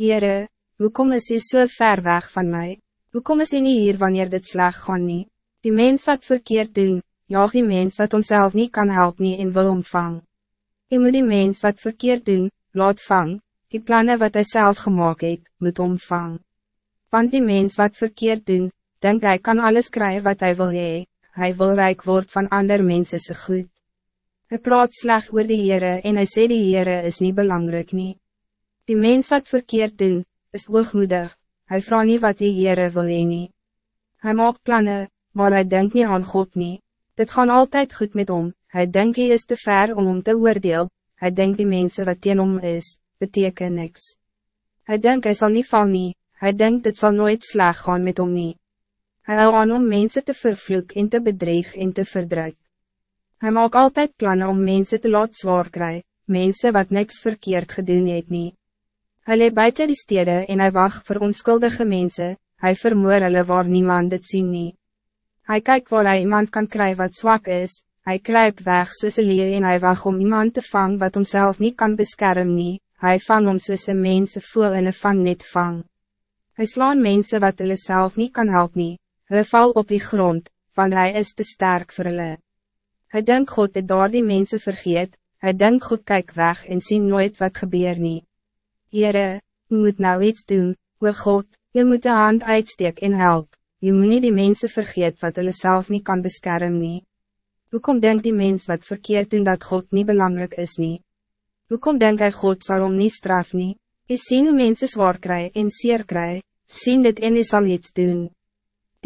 Heere, hoekom is jy so ver weg van mij? Hoekom is jy nie hier wanneer dit sleg gaan nie? Die mens wat verkeerd doen, jaag die mens wat onszelf niet kan helpen nie en wil omvang. Je moet die mens wat verkeerd doen, laat vang, die plannen wat hij zelf gemaakt heeft, moet omvang. Want die mens wat verkeerd doen, denkt hij kan alles krijgen wat hij wil hee, hij wil rijk worden van andere mensen so goed. Hij praat slecht oor die Heere en hij sê die Heere is niet belangrijk nie. Die mens wat verkeerd doen, is hoogmoedig, hij vraagt niet wat die Heere wil hee nie. Hij maakt plannen, maar hij denkt niet aan God niet. Dit gaan altijd goed met hom, hij denkt hij is te ver om om te oordeel, hij denkt die mensen wat teen hom is, beteken niks. Hij denkt hij zal niet vallen nie, hij denkt het zal nooit slag gaan met hom nie. Hij hou aan om mensen te vervloek en te bedreig en te verdruk. Hij maakt altijd plannen om mensen te laat zwaar krijgen, mensen wat niks verkeerd gedoen het nie. Hij leeft buiten die steden en hij wacht voor onschuldige mensen, hij vermoor hulle waar niemand het zien nie. Hij kijkt waar hij iemand kan krijgen wat zwak is, hij kruipt weg soos een leer en hij wacht om iemand te vangen wat homself niet kan beschermen nie, hij vang om soos een mense voel en een vang net vang. Hij slaan mensen wat hulle self niet kan helpen nie, hulle val op die grond, want hij is te sterk voor hulle. Hij denkt God het daar die mense vergeet, hij denkt goed kijk weg en zien nooit wat gebeur nie. Heere, u moet nou iets doen, o God, je moet de hand uitsteek en help, je moet niet die mensen vergeet wat hulle self niet kan beschermen nie. Hoekom denk die mens wat verkeerd doen dat God niet belangrijk is nie? Hoekom denk hy God zal om niet straf nie? Je sien hoe mense zwaar kry en seer kry, sien dit en jy sal iets doen.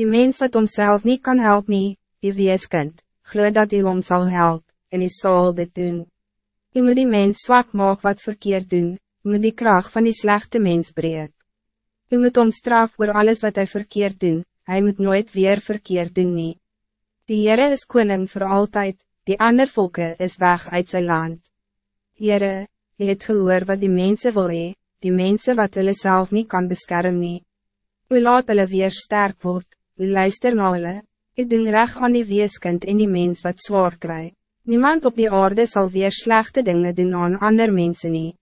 Die mens wat homself niet kan helpen, nie, die weeskind, glo dat hy hom sal help, en hy sal dit doen. Je moet die mens zwak maak wat verkeerd doen, moet die kracht van die slechte mens breek. Je moet om straf voor alles wat hij verkeerd doen, hij moet nooit weer verkeerd doen nie. Die Heere is koning voor altijd, die ander volke is weg uit zijn land. Heere, je het gehoor wat die mensen wil hee, die mensen wat hulle self niet kan beschermen nie. U laat hulle weer sterk word, u luister na hulle, u doen recht aan die weeskind en die mens wat zwaar krijgt. Niemand op die aarde zal weer slechte dingen doen aan ander mensen niet.